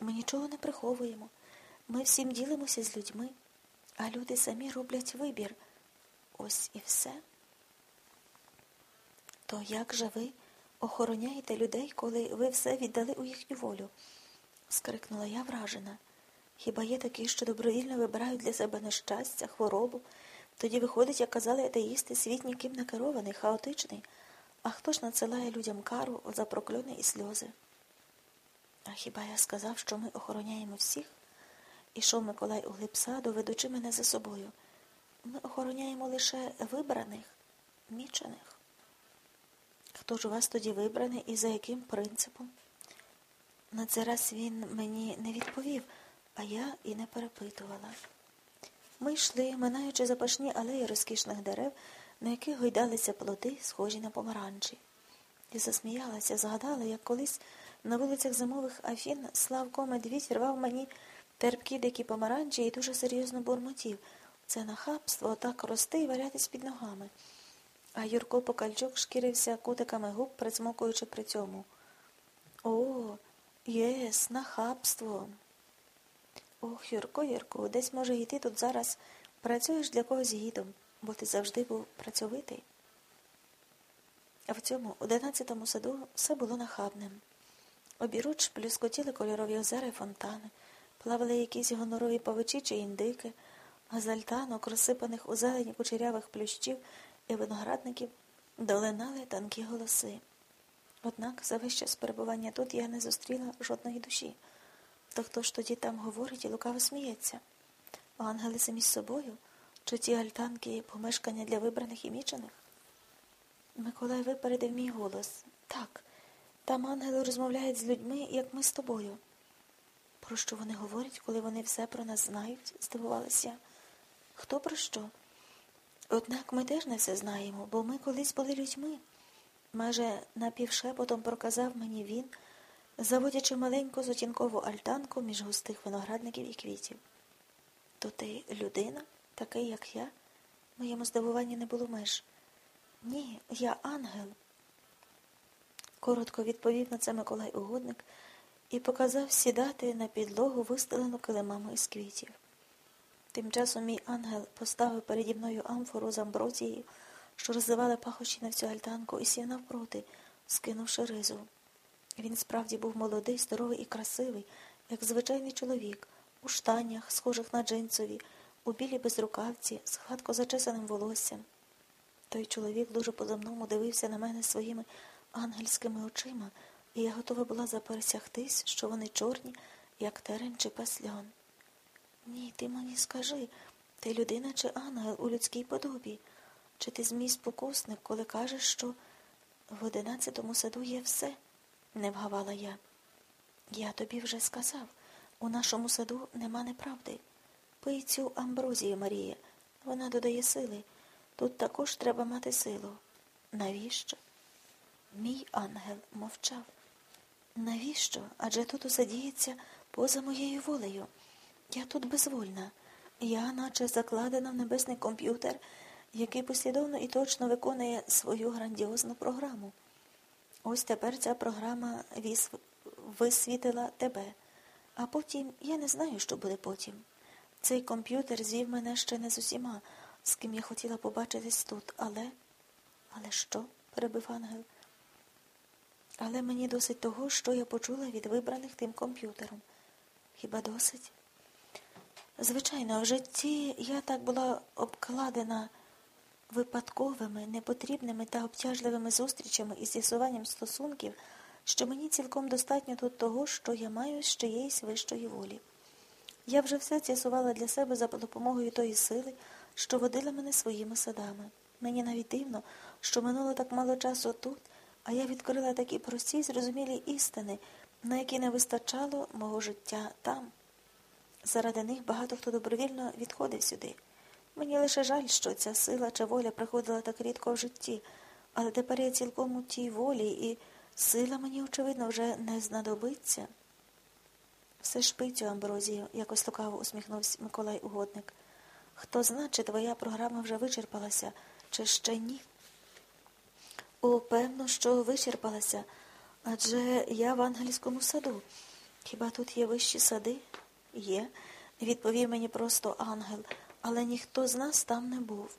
Ми нічого не приховуємо. Ми всім ділимося з людьми, а люди самі роблять вибір. Ось і все. То як же ви охороняєте людей, коли ви все віддали у їхню волю? скрикнула я вражена. Хіба є такі, що добровільно вибирають для себе нещастя, хворобу? Тоді виходить, як казали атеїсти, світ ніким не керований, хаотичний. А хто ж надсилає людям кару за прокльони і сльози? А хіба я сказав, що ми охороняємо всіх? Ішов Миколай у глиб саду, ведучи мене за собою. Ми охороняємо лише вибраних, мічених. Хто ж у вас тоді вибраний і за яким принципом? На це раз він мені не відповів, а я і не перепитувала. Ми йшли, минаючи запашні алеї розкішних дерев, на яких гойдалися плоди, схожі на помаранчі. І засміялася, згадала, як колись на вулицях зимових Афін Славко Медвідь рвав мені терпкі дикі помаранчі і дуже серйозно бурмотів. Це нахабство так рости і валятись під ногами. А Юрко Покальчук шкірився кутиками губ, присмокуючи при цьому. О, єс, нахабство. Ох, Юрко, Юрко, десь, може, і ти тут зараз працюєш для когось гідом, бо ти завжди був працьовитий. В цьому одинадцятому саду все було нахабним. Обіруч плюскотіли кольорові озера і фонтани, плавали якісь гонорові павичі чи індики, а з альтанок, розсипаних у зелені кучерявих плющів і виноградників, долинали танкі голоси. Однак за весь час перебування тут я не зустріла жодної душі. То хто ж тоді там говорить і лукаво сміється? Ангели самі з собою? Чи ті альтанки помешкання для вибраних і мічених? Миколай випередив мій голос. Так, там ангели розмовляють з людьми, як ми з тобою. Про що вони говорять, коли вони все про нас знають? здивувалася. Хто про що? Однак ми теж не все знаємо, бо ми колись були людьми. Майже напівшепотом проказав мені він, заводячи маленьку зотінкову альтанку між густих виноградників і квітів. То ти людина, такий, як я? Моєму здивуванні не було меж. Ні, я ангел. Коротко відповів на це Миколай Угодник і показав сідати на підлогу, вистелену килимами із квітів. Тим часом мій ангел поставив переді мною амфору з амброзією, що розвивали пахощі на всю альтанку, і сів навпроти, скинувши ризу. Він справді був молодий, здоровий і красивий, як звичайний чоловік, у штанях, схожих на джинсові, у білій безрукавці, з гладко зачесаним волоссям. Той чоловік дуже по-земному дивився на мене своїми ангельськими очима, і я готова була запересягтись, що вони чорні, як терен чи пасльон. Ні, ти мені скажи, ти людина чи ангел у людській подобі? Чи ти змій спокусник, коли кажеш, що в одинадцятому саду є все? не вгавала я. Я тобі вже сказав, у нашому саду нема неправди. Пий цю амброзію, Марія, вона додає сили. Тут також треба мати силу. Навіщо? Мій ангел мовчав. Навіщо? Адже тут усе діється поза моєю волею. Я тут безвольна. Я, наче закладена в небесний комп'ютер, який послідовно і точно виконує свою грандіозну програму. Ось тепер ця програма висвітила тебе, а потім я не знаю, що буде потім. Цей комп'ютер звів мене ще не з усіма, з ким я хотіла побачитись тут, але. Але що? перебив ангел. Але мені досить того, що я почула від вибраних тим комп'ютером. Хіба досить? Звичайно, в житті я так була обкладена випадковими, непотрібними та обтяжливими зустрічами і з'ясуванням стосунків, що мені цілком достатньо тут того, що я маю з чиєїсь вищої волі. Я вже все з'ясувала для себе за допомогою тої сили, що водила мене своїми садами. Мені навіть дивно, що минуло так мало часу тут, а я відкрила такі прості й зрозумілі істини, на які не вистачало мого життя там. Заради них багато хто добровільно відходив сюди. Мені лише жаль, що ця сила чи воля приходила так рідко в житті, але тепер я цілком у тій волі, і сила мені, очевидно, вже не знадобиться. Все ж пий амброзію, якось лукаво усміхнувся Миколай Угодник. Хто зна, чи твоя програма вже вичерпалася, чи ще ні? О, певно, що вичерпалася, адже я в ангельському саду. Хіба тут є вищі сади? Є, відповів мені просто ангел, але ніхто з нас там не був.